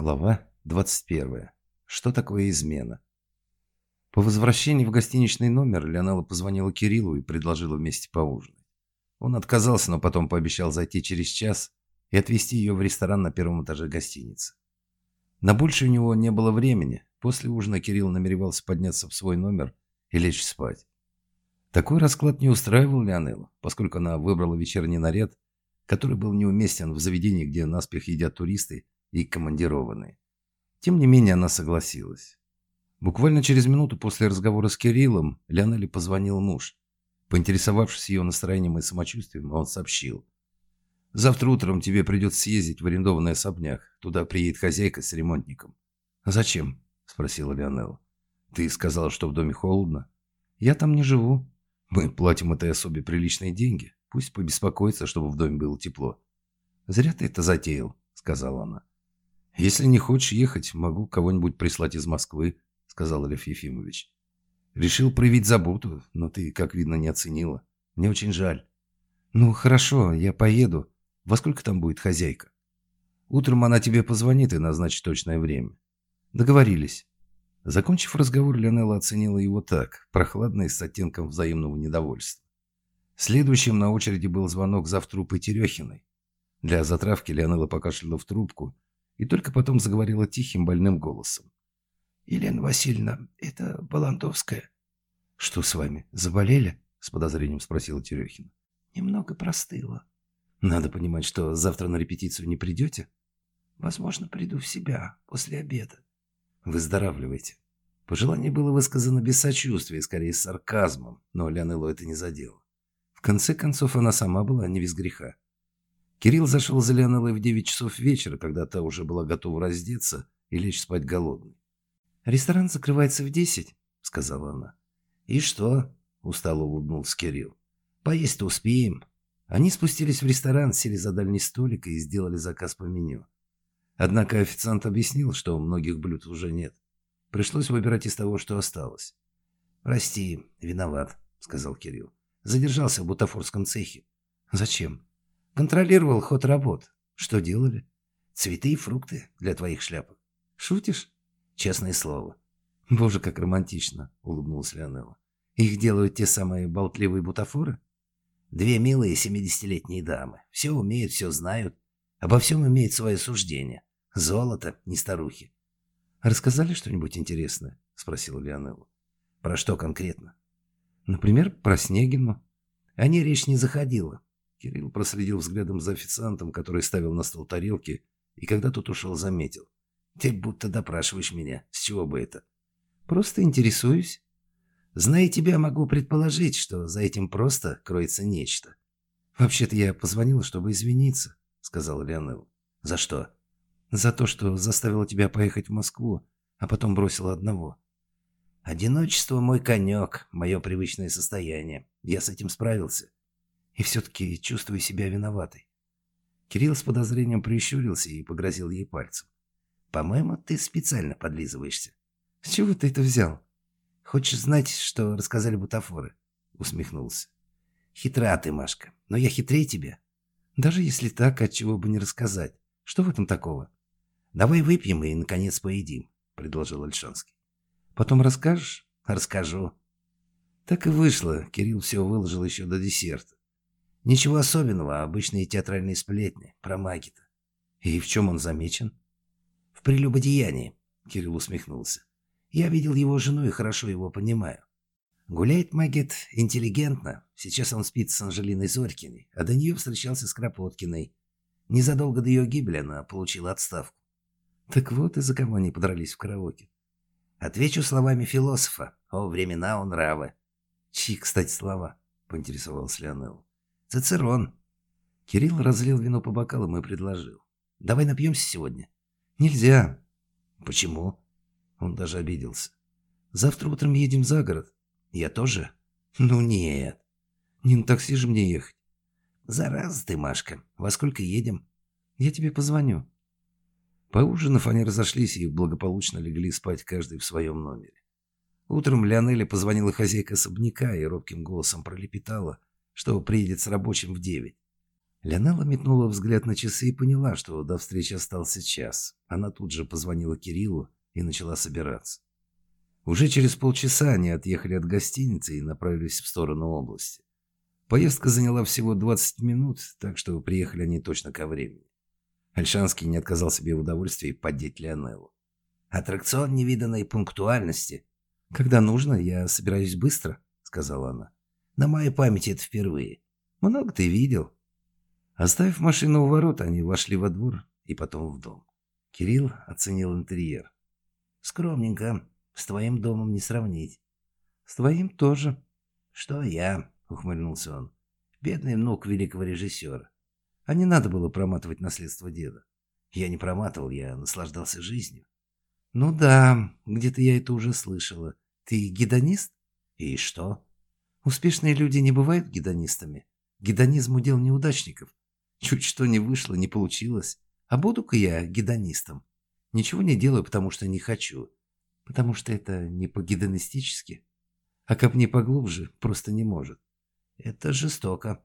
Глава 21. Что такое измена? По возвращении в гостиничный номер Леонела позвонила Кириллу и предложила вместе поужинать. Он отказался, но потом пообещал зайти через час и отвезти ее в ресторан на первом этаже гостиницы. На больше у него не было времени. После ужина Кирилл намеревался подняться в свой номер и лечь спать. Такой расклад не устраивал Леонелу, поскольку она выбрала вечерний наряд, который был неуместен в заведении, где наспех едят туристы и командированные. Тем не менее, она согласилась. Буквально через минуту после разговора с Кириллом Леонеле позвонил муж. Поинтересовавшись ее настроением и самочувствием, он сообщил. «Завтра утром тебе придется съездить в арендованный особняк. Туда приедет хозяйка с ремонтником». «Зачем?» – спросила Леонелла. «Ты сказал, что в доме холодно». «Я там не живу. Мы платим этой особе приличные деньги. Пусть побеспокоится, чтобы в доме было тепло». «Зря ты это затеял», – сказала она. «Если не хочешь ехать, могу кого-нибудь прислать из Москвы», — сказал Лев Ефимович. «Решил проявить заботу, но ты, как видно, не оценила. Мне очень жаль». «Ну, хорошо, я поеду. Во сколько там будет хозяйка?» «Утром она тебе позвонит и назначит точное время». «Договорились». Закончив разговор, Леонелла оценила его так, прохладно и с оттенком взаимного недовольства. Следующим на очереди был звонок завтрупы Терехиной. Для затравки Леонелла покашляла в трубку — и только потом заговорила тихим больным голосом. «Елена Васильевна, это Балантовская». «Что с вами, заболели?» — с подозрением спросила Терехина. «Немного простыла». «Надо понимать, что завтра на репетицию не придете?» «Возможно, приду в себя после обеда». «Выздоравливайте». Пожелание было высказано без сочувствия, скорее с сарказмом, но Леонеллу это не задело. В конце концов, она сама была не без греха. Кирилл зашел за Леонеллой в девять часов вечера, когда та уже была готова раздеться и лечь спать голодной. «Ресторан закрывается в десять», — сказала она. «И что?» — устало улыбнулся Кирилл. «Поесть-то успеем». Они спустились в ресторан, сели за дальний столик и сделали заказ по меню. Однако официант объяснил, что многих блюд уже нет. Пришлось выбирать из того, что осталось. «Прости, виноват», — сказал Кирилл. «Задержался в бутафорском цехе». «Зачем?» Контролировал ход работ. Что делали? Цветы и фрукты для твоих шляпок. Шутишь? Честное слово. Боже, как романтично, улыбнулась Леонелла. Их делают те самые болтливые бутафоры? Две милые семидесятилетние дамы. Все умеют, все знают. Обо всем имеют свое суждение. Золото, не старухи. «Рассказали что-нибудь интересное?» — спросила Леонелла. «Про что конкретно?» «Например, про Снегину». О ней речь не заходила. Кирилл проследил взглядом за официантом, который ставил на стол тарелки, и когда тот ушел, заметил. «Ты будто допрашиваешь меня. С чего бы это?» «Просто интересуюсь». «Зная тебя, могу предположить, что за этим просто кроется нечто». «Вообще-то я позвонила, чтобы извиниться», — сказала Леонел. «За что?» «За то, что заставила тебя поехать в Москву, а потом бросила одного». «Одиночество — мой конек, мое привычное состояние. Я с этим справился. И все-таки чувствую себя виноватой. Кирилл с подозрением прищурился и погрозил ей пальцем. «По-моему, ты специально подлизываешься». «С чего ты это взял?» «Хочешь знать, что рассказали бутафоры?» Усмехнулся. «Хитра ты, Машка, но я хитрее тебя». «Даже если так, отчего бы не рассказать? Что в этом такого?» «Давай выпьем и, наконец, поедим», — предложил Альшанский. «Потом расскажешь?» «Расскажу». Так и вышло. Кирилл все выложил еще до десерта. Ничего особенного, обычные театральные сплетни про Магита. И в чем он замечен? В прелюбодеянии, Кирилл усмехнулся. Я видел его жену и хорошо его понимаю. Гуляет Магит интеллигентно. Сейчас он спит с Анжелиной Зорькиной, а до нее встречался с Кропоткиной. Незадолго до ее гибели она получила отставку. Так вот из-за кого они подрались в караоке. Отвечу словами философа. О, времена он нравы. Чьи, кстати, слова? Поинтересовался Леонелл. Цицерон. Кирилл разлил вино по бокалам и предложил. Давай напьемся сегодня. Нельзя. Почему? Он даже обиделся. Завтра утром едем за город. Я тоже? Ну нет. Не на такси же мне ехать. Зараза ты, Машка. Во сколько едем? Я тебе позвоню. Поужинав, они разошлись и благополучно легли спать каждый в своем номере. Утром Леонеле позвонила хозяйка особняка и робким голосом пролепетала, что приедет с рабочим в девять. Леонела метнула взгляд на часы и поняла, что до встречи остался час. Она тут же позвонила Кириллу и начала собираться. Уже через полчаса они отъехали от гостиницы и направились в сторону области. Поездка заняла всего 20 минут, так что приехали они точно ко времени. Альшанский не отказал себе в удовольствии поддеть Леонеллу. «Аттракцион невиданной пунктуальности. Когда нужно, я собираюсь быстро», — сказала она. «На моей памяти это впервые. Много ты видел». Оставив машину у ворот, они вошли во двор и потом в дом. Кирилл оценил интерьер. «Скромненько. С твоим домом не сравнить». «С твоим тоже». «Что я?» — ухмыльнулся он. «Бедный внук великого режиссера. А не надо было проматывать наследство деда. Я не проматывал, я наслаждался жизнью». «Ну да, где-то я это уже слышала. Ты гедонист?» «И что?» «Успешные люди не бывают гедонистами. Гедонизм удел неудачников. Чуть что не вышло, не получилось. А буду-ка я гедонистом. Ничего не делаю, потому что не хочу. Потому что это не по-гедонистически. А копни поглубже, просто не может. Это жестоко.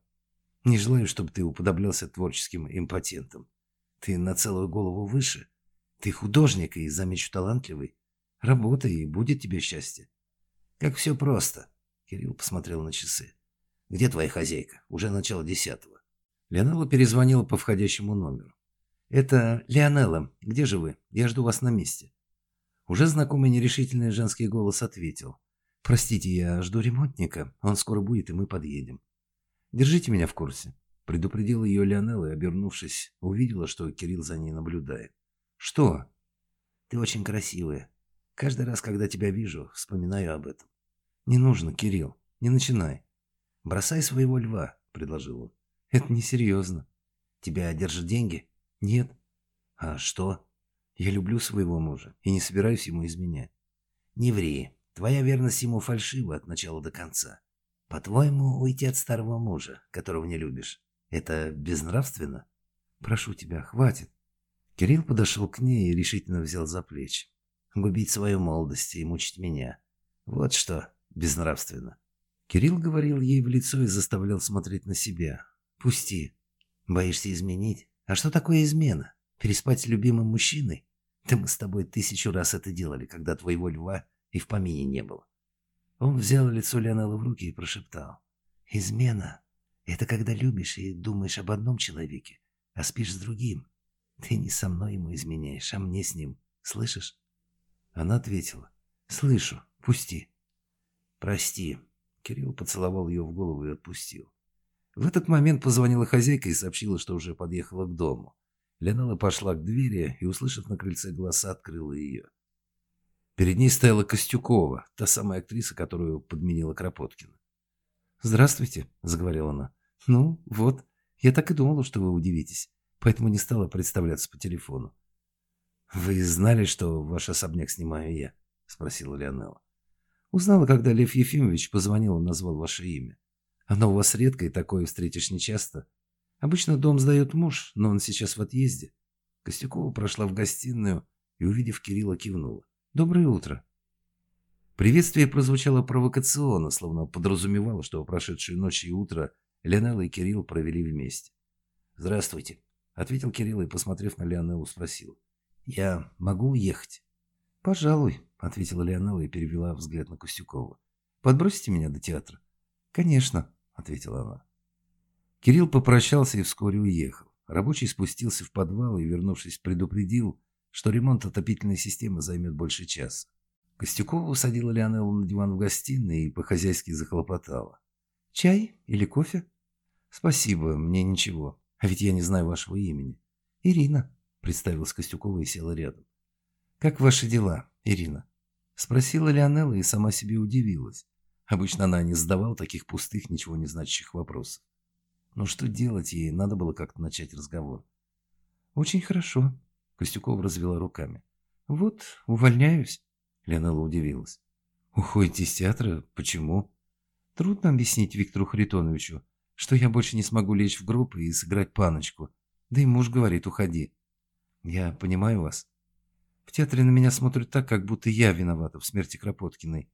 Не желаю, чтобы ты уподоблялся творческим импотентам. Ты на целую голову выше. Ты художник и, замечу, талантливый. Работай, и будет тебе счастье. Как все просто. Кирилл посмотрел на часы. Где твоя хозяйка? Уже начало десятого. Леонелла перезвонила по входящему номеру. «Это Леонелла. Где же вы? Я жду вас на месте». Уже знакомый нерешительный женский голос ответил. «Простите, я жду ремонтника. Он скоро будет, и мы подъедем». «Держите меня в курсе», — предупредила ее Леонелла и, обернувшись, увидела, что Кирилл за ней наблюдает. «Что?» «Ты очень красивая. Каждый раз, когда тебя вижу, вспоминаю об этом». «Не нужно, Кирилл. Не начинай». «Бросай своего льва», — предложил он. «Это несерьезно». «Тебя держат деньги?» «Нет». «А что?» «Я люблю своего мужа и не собираюсь ему изменять». «Не ври. Твоя верность ему фальшива от начала до конца. По-твоему, уйти от старого мужа, которого не любишь, это безнравственно?» «Прошу тебя, хватит». Кирилл подошел к ней и решительно взял за плечи. «Губить свою молодость и мучить меня. Вот что безнравственно». Кирилл говорил ей в лицо и заставлял смотреть на себя. «Пусти. Боишься изменить? А что такое измена? Переспать с любимым мужчиной? Да мы с тобой тысячу раз это делали, когда твоего льва и в помине не было. Он взял лицо Леонела в руки и прошептал. «Измена — это когда любишь и думаешь об одном человеке, а спишь с другим. Ты не со мной ему изменяешь, а мне с ним. Слышишь?» Она ответила. «Слышу. Пусти». «Прости». Кирилл поцеловал ее в голову и отпустил. В этот момент позвонила хозяйка и сообщила, что уже подъехала к дому. Леонела пошла к двери и, услышав на крыльце голоса, открыла ее. Перед ней стояла Костюкова, та самая актриса, которую подменила Кропоткина. «Здравствуйте», — заговорила она. «Ну, вот, я так и думала, что вы удивитесь, поэтому не стала представляться по телефону». «Вы знали, что ваш особняк снимаю я?» — спросила Леонела. «Узнала, когда Лев Ефимович позвонил и назвал ваше имя. Оно у вас редко и такое встретишь нечасто. Обычно дом сдает муж, но он сейчас в отъезде». Костюкова прошла в гостиную и, увидев Кирилла, кивнула. «Доброе утро». Приветствие прозвучало провокационно, словно подразумевало, что прошедшую ночь и утро Леонелла и Кирилл провели вместе. «Здравствуйте», — ответил Кирилл и, посмотрев на Леонеллу, спросил. «Я могу уехать?» «Пожалуй», — ответила Леонелла и перевела взгляд на Костюкова. «Подбросите меня до театра?» «Конечно», — ответила она. Кирилл попрощался и вскоре уехал. Рабочий спустился в подвал и, вернувшись, предупредил, что ремонт отопительной системы займет больше часа. Костюкова усадила Леонеллу на диван в гостиной и по-хозяйски захлопотала. «Чай или кофе?» «Спасибо, мне ничего. А ведь я не знаю вашего имени». «Ирина», — представилась Костюкова и села рядом. «Как ваши дела, Ирина?» Спросила Леонелла и сама себе удивилась. Обычно она не задавала таких пустых, ничего не значащих вопросов. Но что делать, ей надо было как-то начать разговор. «Очень хорошо», Костюкова развела руками. «Вот, увольняюсь». Леонела удивилась. «Уходите из театра? Почему?» «Трудно объяснить Виктору Харитоновичу, что я больше не смогу лечь в группу и сыграть паночку. Да и муж говорит, уходи. Я понимаю вас. В театре на меня смотрят так, как будто я виновата в смерти Кропоткиной.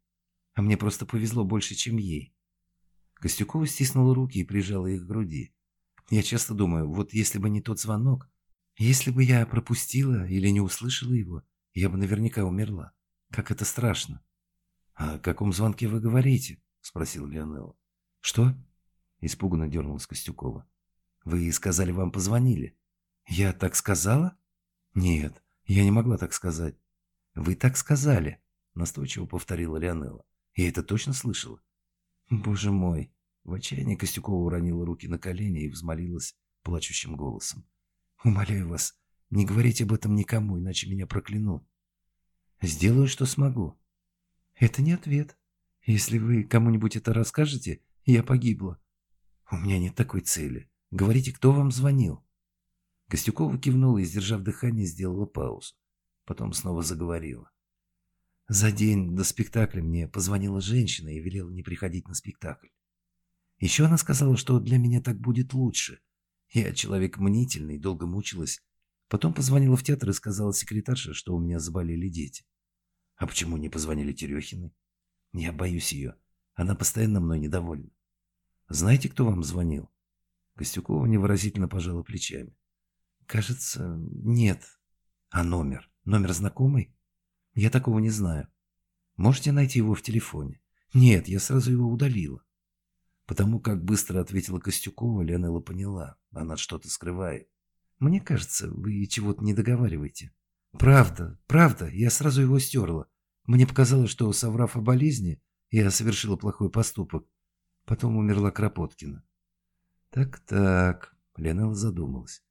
А мне просто повезло больше, чем ей». Костюкова стиснула руки и прижала их к груди. Я часто думаю, вот если бы не тот звонок, если бы я пропустила или не услышала его, я бы наверняка умерла. Как это страшно. «О каком звонке вы говорите?» – спросил Леонелла. «Что?» – испуганно дернулась Костюкова. «Вы сказали, вам позвонили». «Я так сказала?» «Нет, я не могла так сказать». «Вы так сказали», – настойчиво повторила Леонелла. «Я это точно слышала?» «Боже мой!» В отчаянии Костюкова уронила руки на колени и взмолилась плачущим голосом. «Умоляю вас, не говорите об этом никому, иначе меня проклянут». «Сделаю, что смогу». «Это не ответ. Если вы кому-нибудь это расскажете, я погибла». «У меня нет такой цели. Говорите, кто вам звонил?» Костюкова кивнула и, сдержав дыхание, сделала паузу. Потом снова заговорила. За день до спектакля мне позвонила женщина и велела не приходить на спектакль. Еще она сказала, что для меня так будет лучше. Я человек мнительный, долго мучилась. Потом позвонила в театр и сказала секретарше, что у меня заболели дети. А почему не позвонили Терехиной? Я боюсь ее. Она постоянно мной недовольна. Знаете, кто вам звонил? Костюкова невыразительно пожала плечами. Кажется, нет. А номер? Номер знакомый? Я такого не знаю. Можете найти его в телефоне? Нет, я сразу его удалила. Потому как быстро ответила Костюкова, Леонела поняла. Она что-то скрывает. Мне кажется, вы чего-то не договариваете. Правда, правда, я сразу его стерла. Мне показалось, что, соврав о болезни, я совершила плохой поступок. Потом умерла Кропоткина. Так-так, Леонела задумалась.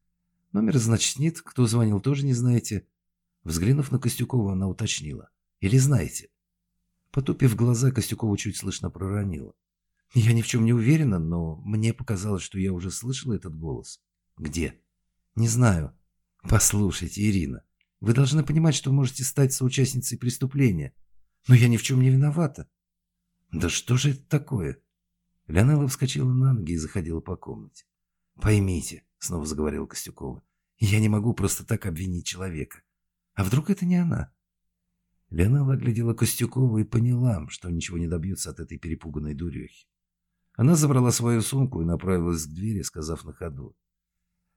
Номер, значит, нет. Кто звонил, тоже не знаете. Взглянув на Костюкова, она уточнила. Или знаете? Потупив глаза, Костюкова чуть слышно проронила. Я ни в чем не уверена, но мне показалось, что я уже слышала этот голос. Где? Не знаю. Послушайте, Ирина, вы должны понимать, что можете стать соучастницей преступления. Но я ни в чем не виновата. Да что же это такое? Леонела вскочила на ноги и заходила по комнате. Поймите, снова заговорила Костюкова, я не могу просто так обвинить человека. А вдруг это не она? Леонела оглядела Костюкова и поняла, что ничего не добьется от этой перепуганной дурехи. Она забрала свою сумку и направилась к двери, сказав на ходу.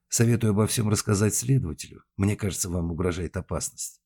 «Советую обо всем рассказать следователю. Мне кажется, вам угрожает опасность».